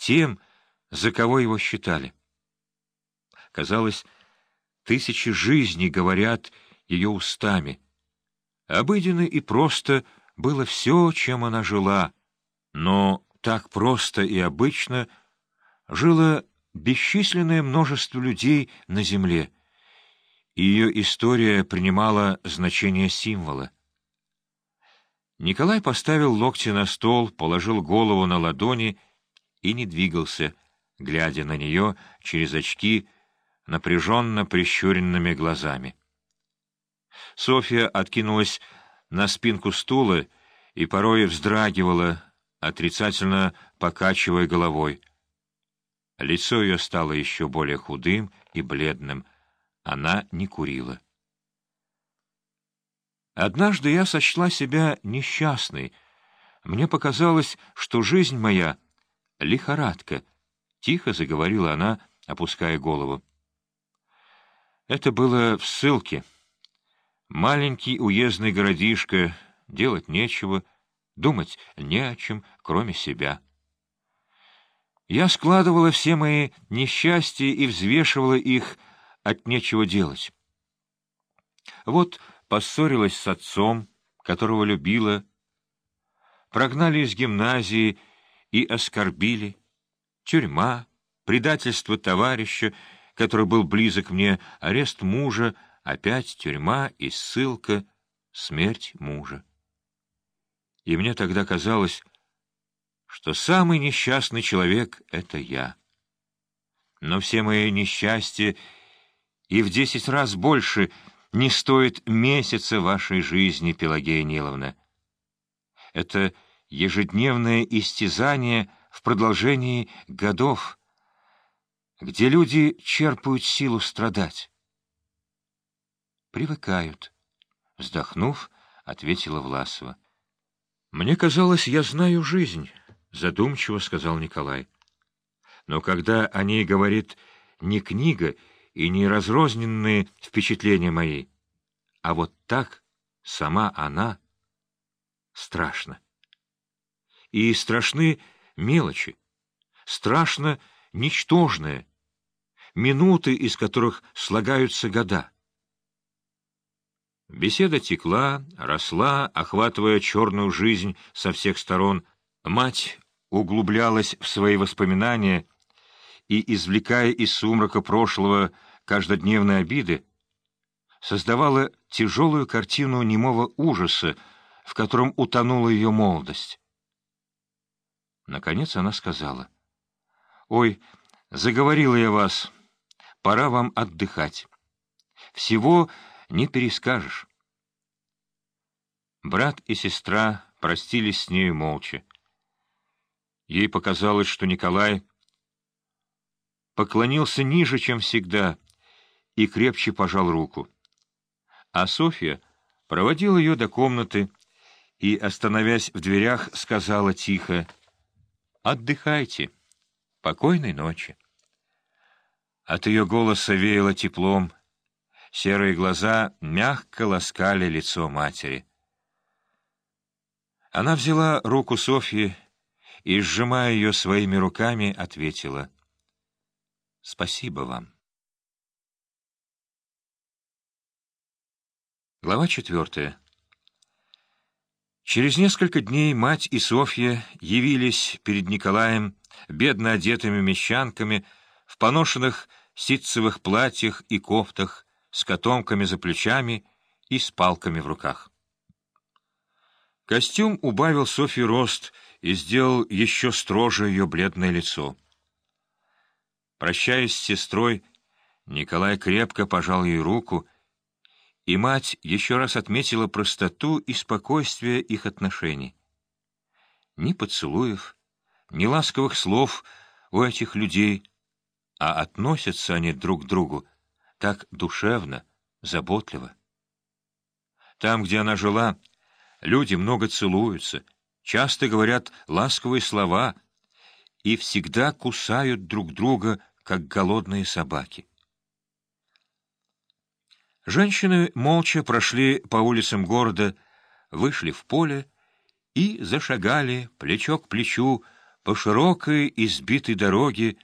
тем, за кого его считали. Казалось, тысячи жизней говорят ее устами. Обыденно и просто было все, чем она жила, но так просто и обычно жило бесчисленное множество людей на земле, и ее история принимала значение символа. Николай поставил локти на стол, положил голову на ладони и не двигался, глядя на нее через очки напряженно прищуренными глазами. Софья откинулась на спинку стула и порой вздрагивала, отрицательно покачивая головой. Лицо ее стало еще более худым и бледным. Она не курила. Однажды я сочла себя несчастной. Мне показалось, что жизнь моя — лихорадка. Тихо заговорила она, опуская голову. Это было в ссылке. Маленький уездный городишко, делать нечего, думать не о чем, кроме себя. Я складывала все мои несчастья и взвешивала их от нечего делать. Вот поссорилась с отцом, которого любила, прогнали из гимназии и оскорбили, тюрьма, предательство товарища, который был близок мне, арест мужа, опять тюрьма и ссылка, смерть мужа. И мне тогда казалось, что самый несчастный человек — это я. Но все мои несчастья и в десять раз больше — не стоит месяца вашей жизни, Пелагея Ниловна. Это ежедневное истязание в продолжении годов, где люди черпают силу страдать. Привыкают. Вздохнув, ответила Власова. «Мне казалось, я знаю жизнь», — задумчиво сказал Николай. «Но когда о ней говорит не книга и не разрозненные впечатления мои, а вот так сама она страшно. И страшны мелочи, страшно ничтожное, минуты, из которых слагаются года. Беседа текла, росла, охватывая черную жизнь со всех сторон. Мать углублялась в свои воспоминания и, извлекая из сумрака прошлого каждодневные обиды, создавала тяжелую картину немого ужаса, в котором утонула ее молодость. Наконец она сказала, «Ой, заговорила я вас, пора вам отдыхать. Всего не перескажешь». Брат и сестра простились с нею молча. Ей показалось, что Николай поклонился ниже, чем всегда, и крепче пожал руку. А Софья проводила ее до комнаты и, остановясь в дверях, сказала тихо «Отдыхайте. Покойной ночи». От ее голоса веяло теплом, серые глаза мягко ласкали лицо матери. Она взяла руку Софьи и, сжимая ее своими руками, ответила — Спасибо вам. Глава четвертая. Через несколько дней мать и Софья явились перед Николаем бедно одетыми мещанками в поношенных ситцевых платьях и кофтах с котомками за плечами и с палками в руках. Костюм убавил Софье рост и сделал еще строже ее бледное лицо. Прощаясь с сестрой, Николай крепко пожал ей руку, и мать еще раз отметила простоту и спокойствие их отношений. Ни поцелуев, ни ласковых слов у этих людей, а относятся они друг к другу так душевно, заботливо. Там, где она жила, люди много целуются, часто говорят ласковые слова и всегда кусают друг друга как голодные собаки. Женщины молча прошли по улицам города, вышли в поле и зашагали плечо к плечу по широкой избитой дороге